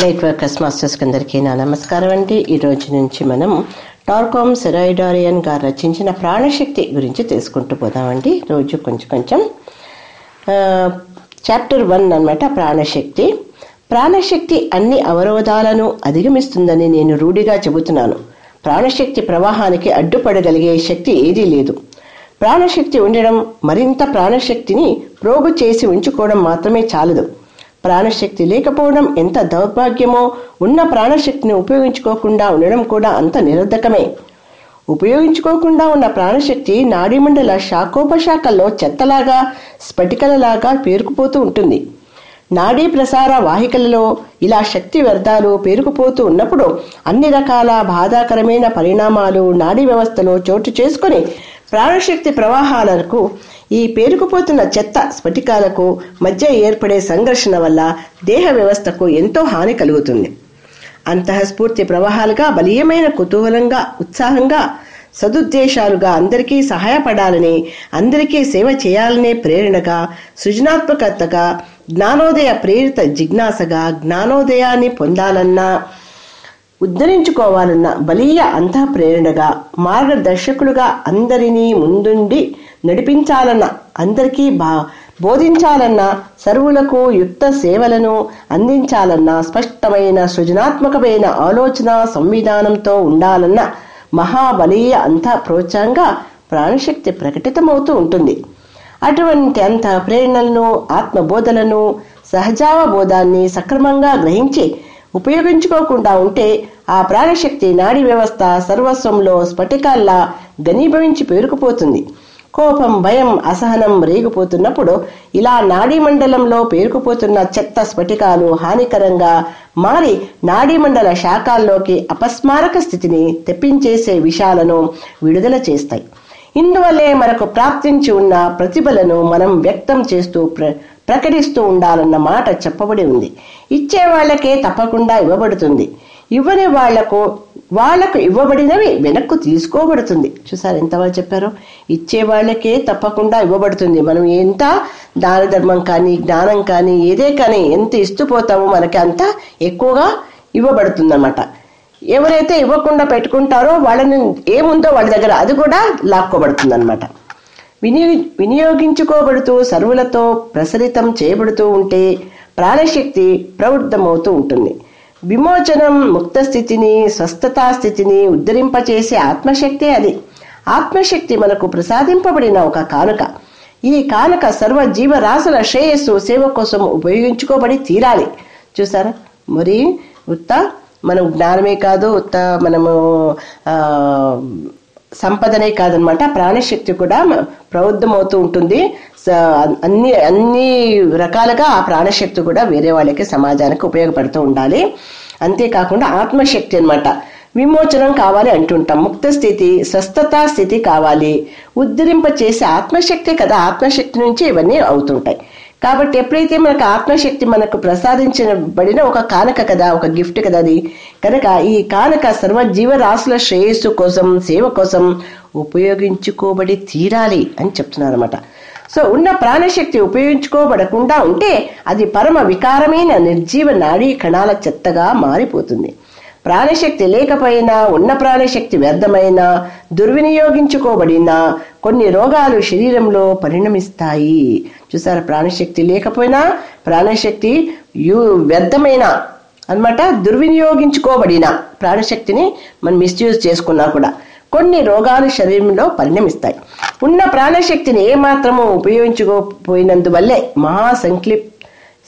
Light workers masters అందరికీ నా నమస్కారం అండి. ఈ రోజు నుంచి మనం టార్కామ్ సెరాయిడారియన్ గారు రచించిన ప్రాణశక్తి గురించి తెలుసుకుంటూ పోదామండి రోజు కొంచెం కొంచెం చాప్టర్ వన్ అన్నమాట ప్రాణశక్తి. ప్రాణశక్తి అన్ని అవరోధాలను అధిగమిస్తుందని నేను రూఢిగా చెబుతున్నాను. ప్రాణశక్తి ప్రవాహానికి అడ్డుపడగలిగే శక్తి ఏదీ లేదు. ప్రాణశక్తి ఉండడం మరింత ప్రాణశక్తిని ప్రోగు చేసి ఉంచుకోవడం మాత్రమే చాలదు. ప్రాణశక్తి లేకపోవడం ఎంత దౌర్భాగ్యమో ఉన్న ప్రాణశక్తిని ఉపయోగించుకోకుండా ఉండడం కూడా అంత నిరర్ధకమే. ఉపయోగించుకోకుండా ఉన్న ప్రాణశక్తి నాడీమండల శాఖోపశాఖల్లో చెత్తలాగా స్ఫటికలలాగా పేరుకుపోతూ ఉంటుంది. నాడీ ప్రసార వాహికలలో ఇలా శక్తి వ్యర్థాలు పేరుకుపోతూ ఉన్నప్పుడు అన్ని రకాల బాధాకరమైన పరిణామాలు నాడీ వ్యవస్థలో చోటు చేసుకుని ప్రాణశక్తి ప్రవాహాలకు ఈ పేరుకుపోతున్న చెత్త స్ఫటికాలకు మధ్య ఏర్పడే సంఘర్షణ వల్ల దేహ వ్యవస్థకు ఎంతో హాని కలుగుతుంది. అంతఃస్ఫూర్తి ప్రవాహాలుగా బలీయమైన కుతూహలంగా ఉత్సాహంగా సదుద్దేశాలుగా అందరికీ సహాయపడాలని అందరికీ సేవ చేయాలనే ప్రేరణగా సృజనాత్మకతగా జ్ఞానోదయ ప్రేరిత జిజ్ఞాసగా జ్ఞానోదయాన్ని పొందాలన్నా ఉద్ధరించుకోవాలన్న బలీయ అంతః ప్రేరణగా మార్గదర్శకులుగా అందరినీ ముందుండి నడిపించాలన్న అందరికీ బా బోధించాలన్న సర్వులకు యుక్త సేవలను అందించాలన్న స్పష్టమైన సృజనాత్మకమైన ఆలోచన సంవిధానంతో ఉండాలన్న మహాబలీయ అంత ప్రోత్సాహంగా ప్రాణశక్తి ప్రకటితమవుతూ ఉంటుంది. అటువంటి అంత ప్రేరణలను ఆత్మబోధలను సహజావబోధాన్ని సక్రమంగా గ్రహించి ఉపయోగించుకోకుండా ఉంటే ఆ ప్రాణశక్తి నాడీ వ్యవస్థ సర్వస్వంలో స్ఫటికాల్లా ఘనీభవించి పేరుకుపోతుంది. కోపం భయం అసహనం రేగిపోతున్నప్పుడు ఇలా నాడీ మండలంలో పేరుకుపోతున్న చెత్త స్ఫటికాలు హానికరంగా మారి నాడీమండల శాఖల్లోకి అపస్మారక స్థితిని తెప్పించేసే విషయాలను విడుదల చేస్తాయి. ఇందువల్లే మనకు ప్రాప్తించి ఉన్న ప్రతిభలను మనం వ్యక్తం చేస్తూ ప్ర ప్రకటిస్తూ ఉండాలన్న మాట చెప్పబడి ఉంది. ఇచ్చే వాళ్ళకే తప్పకుండా ఇవ్వబడుతుంది. ఇవ్వని వాళ్ళకు వాళ్ళకు ఇవ్వబడినవి వెనక్కు తీసుకోబడుతుంది. చూసారు ఎంతవరకు చెప్పారో? ఇచ్చే వాళ్ళకే తప్పకుండా ఇవ్వబడుతుంది. మనం ఎంత దాన ధర్మం కానీ జ్ఞానం కానీ ఏదే కానీ ఎంత ఇస్తూ పోతామో మనకి అంత ఎక్కువగా ఇవ్వబడుతుంది అన్నమాట ఎవరైతే ఇవ్వకుండా పెట్టుకుంటారో వాళ్ళని ఏముందో వాళ్ళ దగ్గర అది కూడా లాక్కోబడుతుందన్నమాట. వినియో వినియోగి వినియోగించుకోబడుతూ సర్వులతో ప్రసరితం చేయబడుతూ ఉంటే ప్రాణశక్తి ప్రవృద్ధమవుతూ ఉంటుంది. విమోచనం ముక్త స్థితిని స్వస్థతా స్థితిని ఉద్ధరింపచేసే ఆత్మశక్తే అది. ఆత్మశక్తి మనకు ప్రసాదింపబడిన ఒక కానుక. ఈ కానుక సర్వ జీవరాశుల శ్రేయస్సు సేవ కోసం ఉపయోగించుకోబడి తీరాలి. చూసారా? మరి ఉత్త మనం జ్ఞానమే కాదు ఉత్త మనము సంపదనే కాదనమాట. ప్రాణశక్తి కూడా ప్రబుద్ధమవుతూ ఉంటుంది. అన్ని అన్ని రకాలుగా ఆ ప్రాణశక్తి కూడా వేరే వాళ్ళకి సమాజానికి ఉపయోగపడుతూ ఉండాలి. అంతేకాకుండా ఆత్మశక్తి అనమాట విమోచనం కావాలి అంటుంటాం. ముక్త స్థితి స్వస్థత స్థితి కావాలి. ఉద్ధరింప చేసే ఆత్మశక్తి కదా ఆత్మశక్తి నుంచి ఇవన్నీ అవుతుంటాయి. కాబట్టి ఎప్పుడైతే మనకు ఆత్మశక్తి మనకు ప్రసాదించబడిన ఒక కానక కదా ఒక గిఫ్ట్ కదా అది కనుక ఈ కానక సర్వ జీవరాశుల శ్రేయస్సు కోసం సేవ కోసం ఉపయోగించుకోబడి తీరాలి అని చెప్తున్నారు అనమాట సో ఉన్న ప్రాణశక్తి ఉపయోగించుకోబడకుండా ఉంటే అది పరమ వికారమైన నిర్జీవ నాడీ కణాల చెత్తగా మారిపోతుంది. ప్రాణశక్తి లేకపోయినా ఉన్న ప్రాణశక్తి వ్యర్థమైన దుర్వినియోగించుకోబడిన కొన్ని రోగాలు శరీరంలో పరిణమిస్తాయి. చూసారా? ప్రాణశక్తి లేకపోయినా ప్రాణశక్తి యూ వ్యర్థమైన అనమాట దుర్వినియోగించుకోబడిన ప్రాణశక్తిని మనం మిస్యూజ్ చేసుకున్నా కూడా. కొన్ని రోగాలు శరీరంలో పరిణమిస్తాయి. ఉన్న ప్రాణశక్తిని ఏమాత్రము ఉపయోగించుకోపోయినందువల్లే మహా సంక్లిప్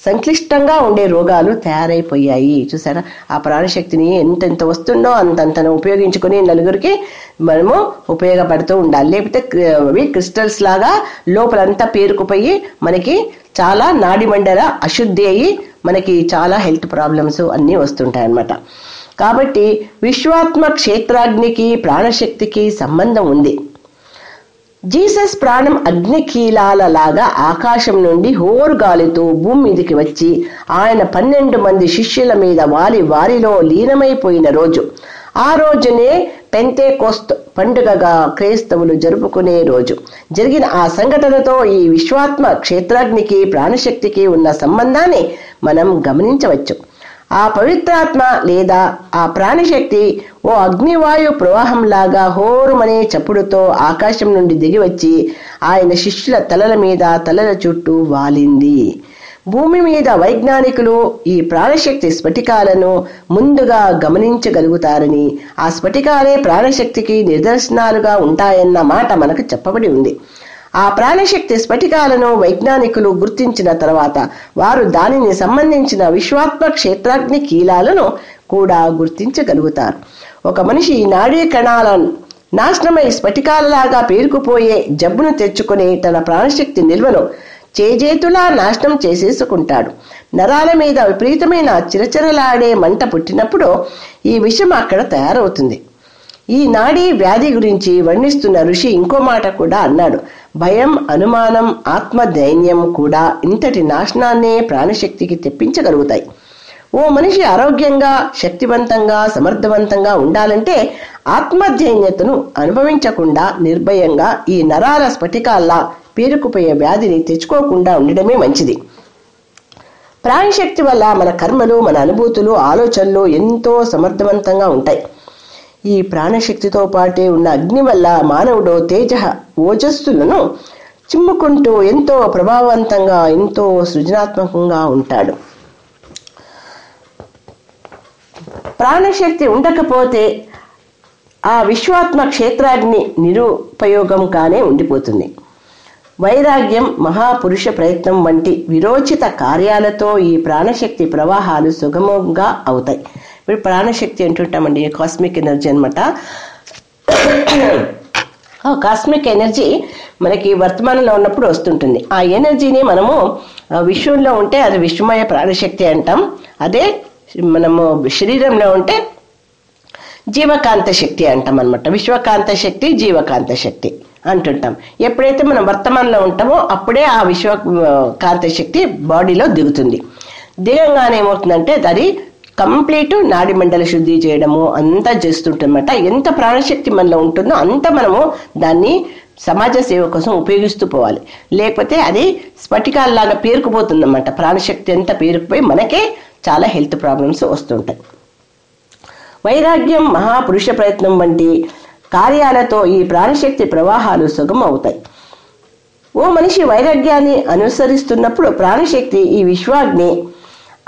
సంక్లిష్టంగా ఉండే రోగాలు తయారైపోయాయి. చూసారా ఆ ప్రాణశక్తిని ఎంతెంత వస్తుందో అంతంతను ఉపయోగించుకుని నలుగురికి మనము ఉపయోగపడుతూ ఉండాలి. లేకపోతే అవి క్రిస్టల్స్ లాగా లోపలంతా పేరుకుపోయి మనకి చాలా నాడిమండల అశుద్ధి అయ్యి మనకి చాలా హెల్త్ ప్రాబ్లమ్స్ అన్నీ వస్తుంటాయి అన్నమాట కాబట్టి విశ్వాత్మ క్షేత్రాగ్నికి ప్రాణశక్తికి సంబంధం ఉంది. జీసస్ ప్రాణం అగ్నికీలాల లాగా ఆకాశం నుండి హోరుగాలితో భూమి మీదికి వచ్చి ఆయన పన్నెండు మంది శిష్యుల మీద వారి వారిలో లీనమైపోయిన రోజు. ఆ రోజునే పెంతే కోస్త్ పండుగగా క్రైస్తవులు జరుపుకునే రోజు. జరిగిన ఆ సంఘటనతో ఈ విశ్వాత్మ క్షేత్రాగ్నికి ప్రాణశక్తికి ఉన్న సంబంధాన్ని మనం గమనించవచ్చు. ఆ పవిత్రాత్మ లేదా ఆ ప్రాణశక్తి ఓ అగ్నివాయు ప్రవాహంలాగా హోరుమనే చప్పుడుతో ఆకాశం నుండి దిగి వచ్చి ఆయన శిష్యుల తలల మీద తలల చుట్టూ వాలింది. భూమి మీద వైజ్ఞానికులు ఈ ప్రాణశక్తి స్ఫటికాలను ముందుగా గమనించగలుగుతారని ఆ స్ఫటికాలే ప్రాణశక్తికి నిదర్శనాలుగా ఉంటాయన్న మాట మనకు చెప్పబడి ఉంది. ఆ ప్రాణశక్తి స్ఫటికాలను వైజ్ఞానికులు గుర్తించిన తర్వాత వారు దానిని సంబంధించిన విశ్వాత్మ క్షేత్రాగ్ని కీలాలను కూడా గుర్తించగలుగుతారు. ఒక మనిషి నాడీ కణాలను నాశనమై స్ఫటికాలలాగా పేరుకుపోయే జబ్బును తెచ్చుకుని తన ప్రాణశక్తి నిల్వను చేజేతులా నాశనం చేసేసుకుంటాడు. నరాల మీద విపరీతమైన చిరచిరలాడే మంట పుట్టినప్పుడు ఈ విషయం అక్కడ తయారవుతుంది. ఈ నాడీ వ్యాధి గురించి వర్ణిస్తున్న ఋషి ఇంకో మాట కూడా అన్నాడు. భయం అనుమానం ఆత్మ దైన్యం కూడా ఇంతటి నాశనాన్నే ప్రాణశక్తికి తెప్పించగలుగుతాయి. ఓ మనిషి ఆరోగ్యంగా శక్తివంతంగా సమర్థవంతంగా ఉండాలంటే ఆత్మధైన్యతను అనుభవించకుండా నిర్భయంగా ఈ నరాల స్ఫటికాల్లా పేరుకుపోయే వ్యాధిని తెచ్చుకోకుండా ఉండడమే మంచిది. ప్రాణశక్తి వల్ల మన కర్మలు మన అనుభూతులు ఆలోచనలు ఎంతో సమర్థవంతంగా ఉంటాయి. ఈ ప్రాణశక్తితో పాటే ఉన్న అగ్ని వల్ల మానవుడు తేజ ఓజస్సులను చిమ్ముకుంటూ ఎంతో ప్రభావవంతంగా ఎంతో సృజనాత్మకంగా ఉంటాడు. ప్రాణశక్తి ఉండకపోతే ఆ విశ్వాత్మ క్షేత్రాగ్ని నిరుపయోగం కానే ఉండిపోతుంది. వైరాగ్యం మహాపురుష ప్రయత్నం వంటి విరోచిత కార్యాలతో ఈ ప్రాణశక్తి ప్రవాహాలు సుగమంగా అవుతాయి. ఇప్పుడు ప్రాణశక్తి అంటుంటామండి కాస్మిక్ ఎనర్జీ అనమాట ఆ కాస్మిక్ ఎనర్జీ మనకి వర్తమానంలో ఉన్నప్పుడు వస్తుంటుంది. ఆ ఎనర్జీని మనము విశ్వంలో ఉంటే అది విశ్వమయ ప్రాణశక్తి అంటాం. అదే మనము శరీరంలో ఉంటే జీవకాంత శక్తి అంటాం అనమాట విశ్వకాంత శక్తి జీవకాంత శక్తి అంటుంటాం. ఎప్పుడైతే మనం వర్తమానంలో ఉంటామో అప్పుడే ఆ విశ్వ కాంత శక్తి బాడీలో దిగుతుంది. దిగంగానే ఏమవుతుందంటే అది కంప్లీట్ నాడిమండల శుద్ధి చేయడము అంతా చేస్తుంటమాట ఎంత ప్రాణశక్తి మనలో ఉంటుందో అంత మనము దాన్ని సమాజ సేవ కోసం ఉపయోగిస్తూ పోవాలి. లేకపోతే అది స్ఫటికాల్లాగా పేరుకుపోతుందన్నమాట. ప్రాణశక్తి అంతా పేరుకుపోయి మనకే చాలా హెల్త్ ప్రాబ్లమ్స్ వస్తుంటాయి. వైరాగ్యం మహాపురుష ప్రయత్నం వంటి కార్యాలతో ఈ ప్రాణశక్తి ప్రవాహాలు సుగమం అవుతాయి. ఓ మనిషి వైరాగ్యాన్ని అనుసరిస్తున్నప్పుడు ప్రాణశక్తి ఈ విశ్వాగ్ని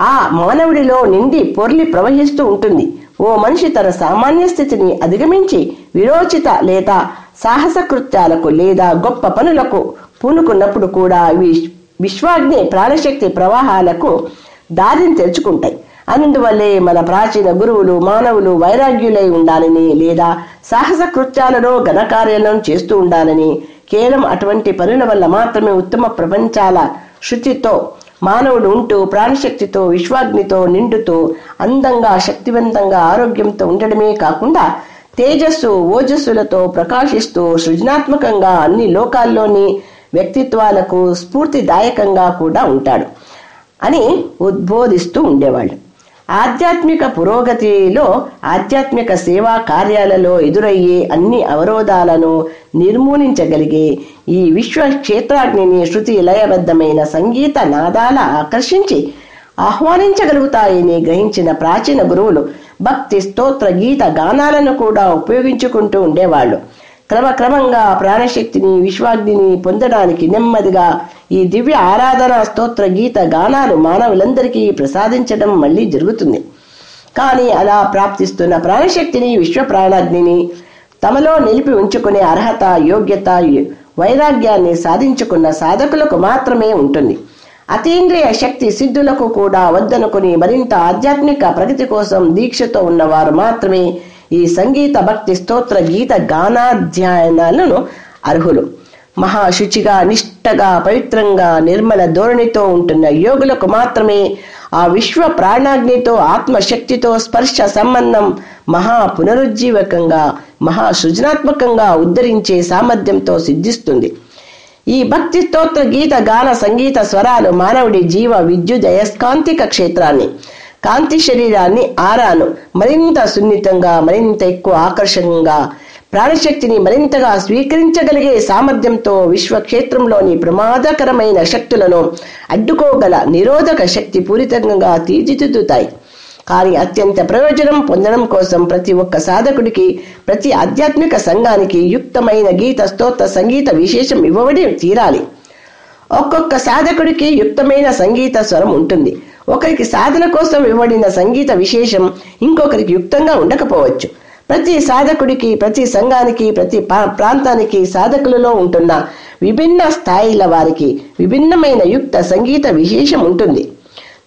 ఆ మానవుడిలో నిండి పొర్లి ప్రవహిస్తూ ఉంటుంది. ఓ మనిషి తన సామాన్య స్థితిని అధిగమించి విరోచిత లేదా సాహస కృత్యాలకు లేదా గొప్ప పనులకు పూనుకున్నప్పుడు కూడా విశ్వాగ్ని ప్రాణశక్తి ప్రవాహాలకు దారిని తెరుచుకుంటాయి. అందువల్లే మన ప్రాచీన గురువులు మానవులు వైరాగ్యులై ఉండాలని లేదా సాహస కృత్యాలలో ఘనకార్యాలను చేస్తూ ఉండాలని కేవలం అటువంటి పనుల వల్ల మాత్రమే ఉత్తమ ప్రపంచాల శృతితో మానవుడు ఉంటూ ప్రాణశక్తితో విశ్వాగ్నితో నిండుతూ అందంగా శక్తివంతంగా ఆరోగ్యంతో ఉండడమే కాకుండా తేజస్సు ఓజస్సులతో ప్రకాశిస్తూ సృజనాత్మకంగా అన్ని లోకాల్లోని వ్యక్తిత్వాలకు స్ఫూర్తిదాయకంగా కూడా ఉంటాడు అని ఉద్బోధిస్తూ ఉండేవాళ్ళు. ఆధ్యాత్మిక పురోగతిలో ఆధ్యాత్మిక సేవా కార్యాలలో ఎదురయ్యే అన్ని అవరోధాలను నిర్మూలించగలిగే ఈ విశ్వ క్షేత్రాగ్నిని శృతి లయబద్ధమైన సంగీత నాదాల ఆకర్షించి ఆహ్వానించగలుగుతాయని గ్రహించిన ప్రాచీన గురువులు భక్తి స్తోత్ర గీత గానాలను కూడా ఉపయోగించుకుంటూ ఉండేవాళ్ళు. క్రమక్రమంగా ప్రాణశక్తిని విశ్వాగ్నిని పొందడానికి నెమ్మదిగా ఈ దివ్య ఆరాధన స్తోత్ర గీత గానాలు మానవులందరికీ ప్రసాదించడం మళ్ళీ జరుగుతుంది. కానీ అలా ప్రాప్తిస్తున్న ప్రాణశక్తిని విశ్వ ప్రాణాగ్నిని తమలో నిలిపి ఉంచుకునే అర్హత యోగ్యత వైరాగ్యాన్ని సాధించుకున్న సాధకులకు మాత్రమే ఉంటుంది. అతీంద్రియ శక్తి సిద్ధులకు కూడా వద్దనుకుని మరింత ఆధ్యాత్మిక ప్రగతి కోసం దీక్షతో ఉన్నవారు మాత్రమే ఈ సంగీత భక్తి స్తోత్ర గీత గానాధ్యయనాలను అర్హులు. మహాశుచిగా నిష్టగా పవిత్రంగా నిర్మల ధోరణితో ఉంటున్న యోగులకు మాత్రమే ఆ విశ్వ ప్రాణాగ్నితో ఆత్మశక్తితో స్పర్శ సంబంధం మహా పునరుజ్జీవకంగా మహా సృజనాత్మకంగా ఉద్ధరించే సామర్థ్యంతో సిద్ధిస్తుంది. ఈ భక్తి స్తోత్ర గీత గాన సంగీత స్వరాలు మానవుడి జీవ విద్యుత్ అయస్కాంతిక క్షేత్రాన్ని కాంతి శరీరాన్ని ఆరాను. మరింత సున్నితంగా మరింత ఎక్కువ ఆకర్షణంగా ప్రాణశక్తిని మరింతగా స్వీకరించగలిగే సామర్థ్యంతో విశ్వక్షేత్రంలోని ప్రమాదకరమైన శక్తులను అడ్డుకోగల నిరోధక శక్తి పూరితంగా తీర్చిదిద్దుతాయి. కానీ అత్యంత ప్రయోజనం పొందడం కోసం ప్రతి ఒక్క సాధకుడికి ప్రతి ఆధ్యాత్మిక సంఘానికి యుక్తమైన గీత స్తోత్ర సంగీత విశేషం ఇవ్వబడి తీరాలి. ఒక్కొక్క సాధకుడికి యుక్తమైన సంగీత స్వరం ఉంటుంది. ఒకరికి సాధన కోసం ఇవ్వబడిన సంగీత విశేషం ఇంకొకరికి యుక్తంగా ఉండకపోవచ్చు. ప్రతి సాధకుడికి ప్రతి సంఘానికి ప్రతి పా- ప్రాంతానికి సాధకులలో ఉంటున్న విభిన్న స్థాయిల వారికి విభిన్నమైన యుక్త సంగీత విశేషం ఉంటుంది.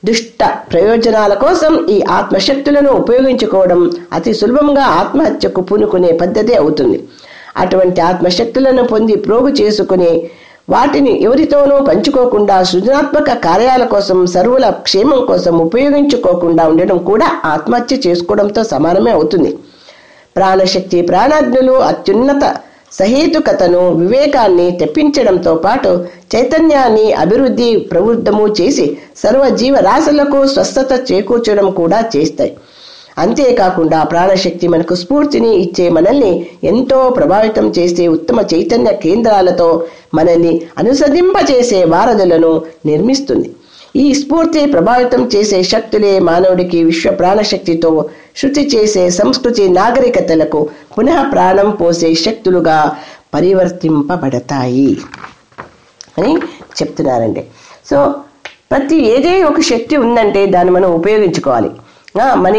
దుష్ట ప్రయోజనాల కోసం ఈ ఆత్మశక్తులను ఉపయోగించుకోవడం అతి సులభంగా ఆత్మహత్యకు పూనుకునే పద్ధతి అవుతుంది. అటువంటి ఆత్మశక్తులను పొంది ప్రోగు చేసుకునే వాటిని ఎవరితోనూ పంచుకోకుండా సృజనాత్మక కార్యాల కోసం సర్వుల క్షేమం కోసం ఉపయోగించుకోకుండా ఉండడం కూడా ఆత్మహత్య చేసుకోవడంతో సమానమే అవుతుంది. ప్రాణశక్తి ప్రాణాజ్ఞులు అత్యున్నత సహేతుకతను వివేకాన్ని తెప్పించడంతో పాటు చైతన్యాన్ని అభివృద్ధి ప్రవృద్ధము చేసి సర్వ జీవరాశులకు స్వస్థత చేకూర్చడం కూడా చేస్తాయి. అంతేకాకుండా ప్రాణశక్తి మనకు స్ఫూర్తిని ఇచ్చే మనల్ని ఎంతో ప్రభావితం చేసే ఉత్తమ చైతన్య కేంద్రాలతో మనల్ని అనుసరింపచేసే వారధులను నిర్మిస్తుంది. ఈ స్ఫూర్తి ప్రభావితం చేసే శక్తులే మానవుడికి విశ్వ ప్రాణశక్తితో శృతి చేసే సంస్కృతి నాగరికతలకు పునః ప్రాణం పోసే శక్తులుగా పరివర్తింపబడతాయి అని చెప్తున్నారండి. సో ప్రతి ఏదే ఒక శక్తి ఉందంటే దాన్ని మనం ఉపయోగించుకోవాలి. మన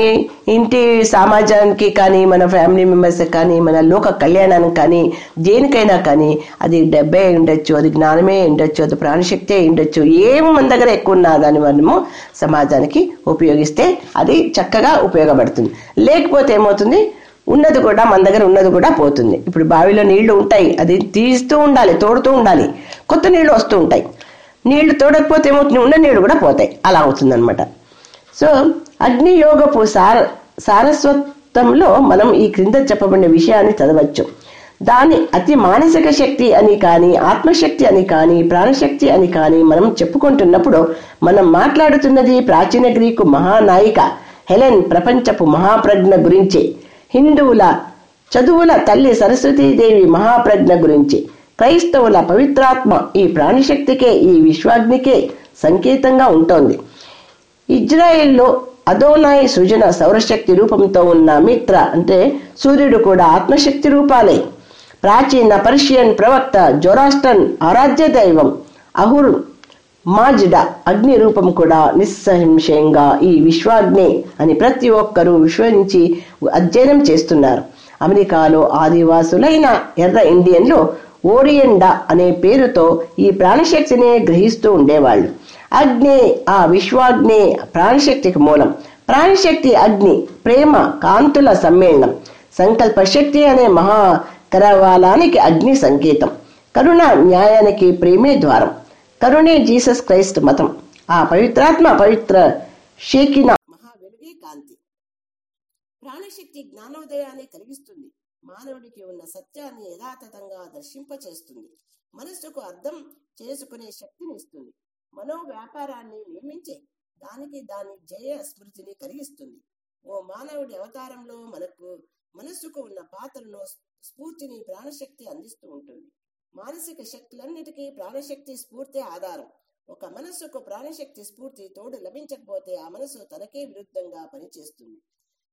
ఇంటి సమాజానికి కానీ మన ఫ్యామిలీ మెంబర్స్ కానీ మన లోక కళ్యాణానికి కానీ దేనికైనా కానీ అది డబ్బే ఉండొచ్చు అది జ్ఞానమే ఉండొచ్చు అది ప్రాణశక్తే ఉండొచ్చు. ఏం మన దగ్గర ఎక్కువ ఉన్నా దాన్ని మనము సమాజానికి ఉపయోగిస్తే అది చక్కగా ఉపయోగపడుతుంది. లేకపోతే ఏమవుతుంది? ఉన్నది కూడా మన దగ్గర ఉన్నది కూడా పోతుంది. ఇప్పుడు బావిలో నీళ్ళు ఉంటాయి అది తీస్తూ ఉండాలి తోడుతూ ఉండాలి. కొత్త నీళ్ళు వస్తూ ఉంటాయి. నీళ్ళు తోడకపోతే ఏమవుతుంది? ఉన్న నీళ్ళు కూడా పోతాయి. అలా అవుతుందన్నమాట. సో అగ్నియోగపు సార సారస్వతంలో మనం ఈ క్రింద చెప్పబడిన విషయాన్ని చదవచ్చు. దాని అతి మానసిక శక్తి అని కానీ ఆత్మశక్తి అని కానీ ప్రాణశక్తి అని కానీ మనం చెప్పుకుంటున్నప్పుడు మనం మాట్లాడుతున్నది ప్రాచీన గ్రీకు మహానాయిక హెలెన్ ప్రపంచపు మహాప్రజ్ఞ గురించి హిందువుల చదువుల తల్లి సరస్వతీదేవి మహాప్రజ్ఞ గురించి క్రైస్తవుల పవిత్రాత్మ ఈ ప్రాణశక్తికే ఈ విశ్వాగ్నికే సంకేతంగా ఉంటోంది. ఇజ్రాయెల్లో అదోనాయ్ సృజన సౌరశక్తి రూపంతో ఉన్న మిత్ర అంటే సూర్యుడు కూడా ఆత్మశక్తి రూపాలే. ప్రాచీన పర్షియన్ ప్రవక్త జొరాస్టన్ ఆరాధ్య దైవం అహుర్ మాజిడ అగ్ని రూపం కూడా నిస్సహింశయంగా ఈ విశ్వాగ్ని అని ప్రతి ఒక్కరూ విశ్వసించి అధ్యయనం చేస్తున్నారు. అమెరికాలో ఆదివాసులైన ఎర్ర ఇండియన్లు ఓరియండా అనే పేరుతో ఈ ప్రాణశక్తిని గ్రహిస్తూ ఉండేవాళ్ళు. అగ్ని ఆ విశ్వాగ్ని ప్రాణశక్తికి మూలం. ప్రాణశక్తి అగ్ని ప్రేమ కాంతుల సమ్మేళనం. సంకల్ప శక్తి అనే మహా కరవాలానికి అగ్ని సంకేతం. కరుణ న్యాయానికి ప్రేమే ద్వారం. కరుణే జీసస్ క్రైస్ట్ మతం. ఆ పవిత్రాత్మ పవిత్ర షేకిన మహావెలుగే కాంతి. ప్రాణశక్తి జ్ఞానోదయాన్ని కలిగిస్తుంది. మానవుడికి ఉన్న సత్యాన్ని యథాతథంగా దర్శింపచేస్తుంది. మనస్సుకు అర్థం చేసుకునే శక్తిని ఇస్తుంది. మనో వ్యాపారాన్ని నిర్మించే దానికి దాని జయ స్మృతిని కలిగిస్తుంది. ఓ మానవుడి అవతారంలో మనకు మనస్సుకు ఉన్న పాత్రను స్ఫూర్తిని ప్రాణశక్తి అందిస్తూ ఉంటుంది. మానసిక శక్తులన్నిటికీ ప్రాణశక్తి స్ఫూర్తి ఆధారం. ఒక మనస్సుకు ప్రాణశక్తి స్ఫూర్తి తోడు లభించకపోతే ఆ మనసు తనకే విరుద్ధంగా పనిచేస్తుంది.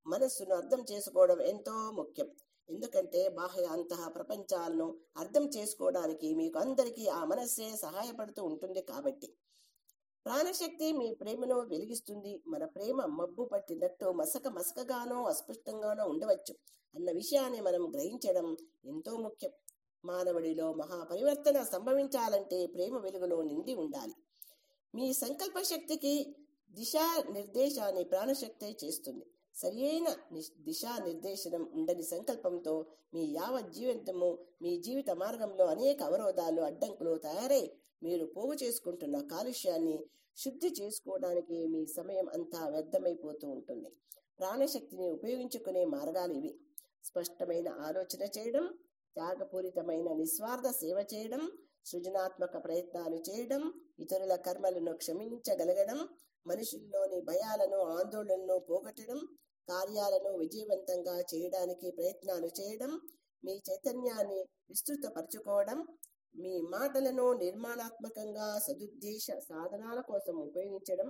మనస్సును అర్థం చేసుకోవడం ఎంతో ముఖ్యం. ఎందుకంటే బాహ్య అంతః ప్రపంచాలను అర్థం చేసుకోవడానికి మీకు అందరికీ ఆ మనస్సే సహాయపడుతూ ఉంటుంది కాబట్టి. ప్రాణశక్తి మీ ప్రేమను వెలిగిస్తుంది. మన ప్రేమ మబ్బు పట్టినట్టు మసక మసకగానో అస్పష్టంగానో ఉండవచ్చు అన్న విషయాన్ని మనం గ్రహించడం ఎంతో ముఖ్యం. మానవుడిలో మహా పరివర్తన సంభవించాలంటే ప్రేమ వెలుగులో నిండి ఉండాలి. మీ సంకల్ప శక్తికి దిశా నిర్దేశాన్ని ప్రాణశక్తి చేస్తుంది. సరియైన దిశా నిర్దేశనం ఉండని సంకల్పంతో మీ యావత్ జీవితము మీ జీవిత మార్గంలో అనేక అవరోధాలు అడ్డంకులు తయారై మీరు పోగు చేసుకుంటున్న కాలుష్యాన్ని శుద్ధి చేసుకోవడానికి మీ సమయం అంతా వ్యర్థమైపోతూ ఉంటుంది. ప్రాణశక్తిని ఉపయోగించుకునే మార్గాలు ఇవి. స్పష్టమైన ఆలోచన చేయడం త్యాగపూరితమైన నిస్వార్థ సేవ చేయడం సృజనాత్మక ప్రయత్నాలు చేయడం ఇతరుల కర్మలను క్షమించగలగడం మనుషుల్లోని భయాలను ఆందోళనను పోగొట్టడం కార్యాలను విజయవంతంగా చేయడానికి ప్రయత్నాలు చేయడం మీ చైతన్యాన్ని విస్తృతపరచుకోవడం మీ మాటలను నిర్మాణాత్మకంగా సదుద్దేశ సాధనాల కోసం ఉపయోగించడం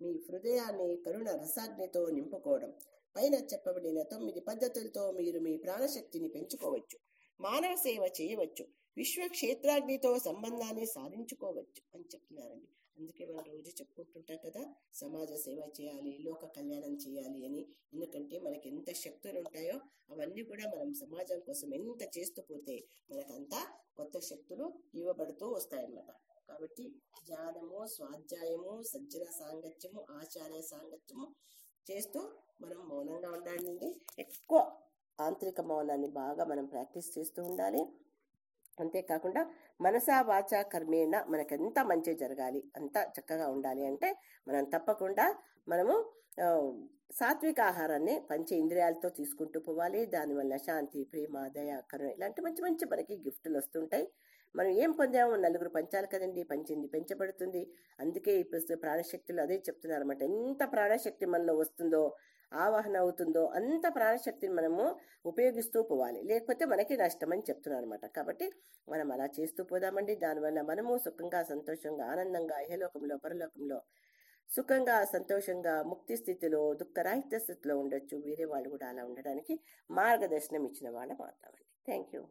మీ హృదయాన్ని కరుణ రసాగ్నితో నింపుకోవడం. పైన చెప్పబడిన తొమ్మిది పద్ధతులతో మీరు మీ ప్రాణశక్తిని పెంచుకోవచ్చు మానవ సేవ చేయవచ్చు విశ్వక్షేత్రాగ్నితో సంబంధాన్ని సాధించుకోవచ్చు అని చెప్తున్నారండి. అందుకే మనం రోజు చెప్పుకుంటుంటాం కదా సమాజ సేవ చేయాలి లోక కళ్యాణం చేయాలి అని. ఎందుకంటే మనకి ఎంత శక్తులు ఉంటాయో అవన్నీ కూడా మనం సమాజం కోసం ఎంత చేస్తూ పోతే మనకంతా కొత్త శక్తులు ఇవ్వబడుతూ వస్తాయన్నమాట. కాబట్టి ధ్యానము స్వాధ్యాయము సజ్జన సాంగత్యము ఆచార్య సాంగత్యము చేస్తూ మనం మౌనంగా ఉండాలండి. ఎక్కువ ఆంతరిక మౌనాన్ని బాగా మనం ప్రాక్టీస్ చేస్తూ ఉండాలి. అంతేకాకుండా మనసా వాచ కర్మేణ మనకు ఎంత మంచి జరగాలి అంత చక్కగా ఉండాలి అంటే మనం తప్పకుండా మనము సాత్విక ఆహారాన్ని పంచ ఇంద్రియాలతో తీసుకుంటూ పోవాలి. దానివల్ల శాంతి ప్రేమ దయ కరుణ ఇలాంటి మంచి మంచి మనకి గిఫ్టులు వస్తుంటాయి. మనం ఏం పొందాము నలుగురు పంచాలి కదండి పంచింది పెంచబడుతుంది. అందుకే ఈ ప్రస్తుత ప్రాణశక్తులు అదే చెప్తున్నారు అనమాట ఎంత ప్రాణశక్తి మనలో వస్తుందో ఆవాహన అవుతుందో అంత ప్రాణశక్తిని మనము ఉపయోగిస్తూ పోవాలి. లేకపోతే మనకి నష్టం అని చెప్తున్నాను అనమాట కాబట్టి మనం అలా చేస్తూ పోదామండి. దానివల్ల మనము సుఖంగా సంతోషంగా ఆనందంగా ఇహలోకంలో పరలోకంలో సుఖంగా సంతోషంగా ముక్తి స్థితిలో దుఃఖరాహిత్య స్థితిలో ఉండొచ్చు. వేరే వాళ్ళు కూడా అలా ఉండడానికి మార్గదర్శనం ఇచ్చిన వాళ్ళం అవుతామండి. Thank you